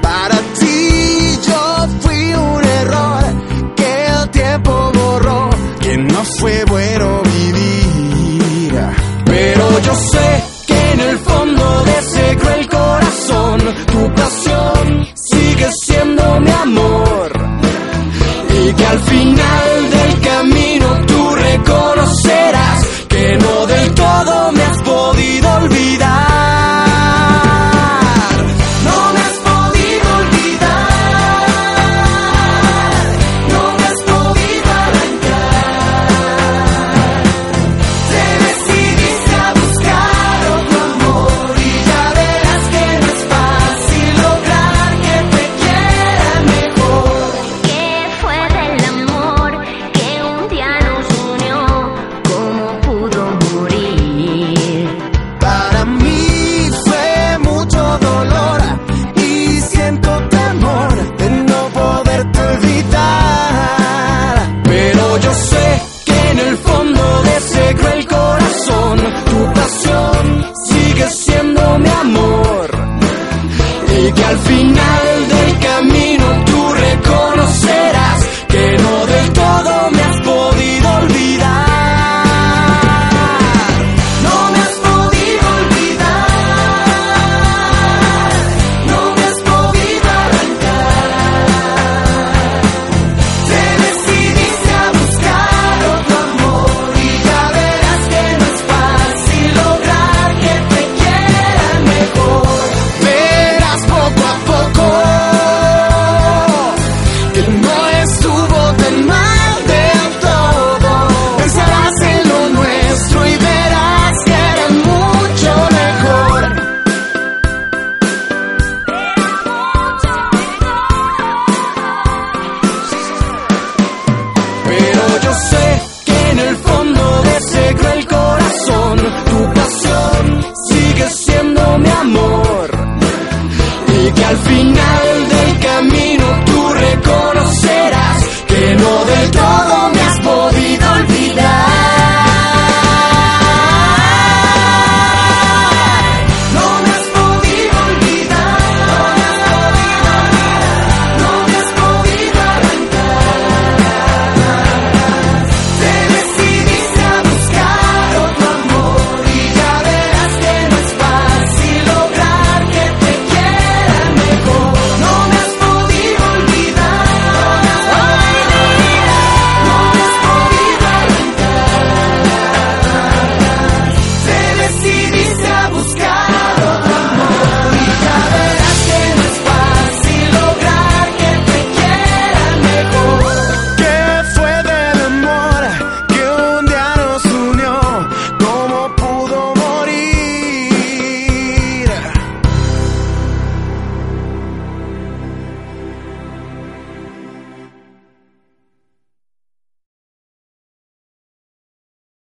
Para ti yo fui un error que el tiempo borró, que no fue bueno vivir. Pero yo sé que en el fondo de ese cruel corazón tu pasión sigue siendo mi amor y que al final del camino tú reconoces del todo.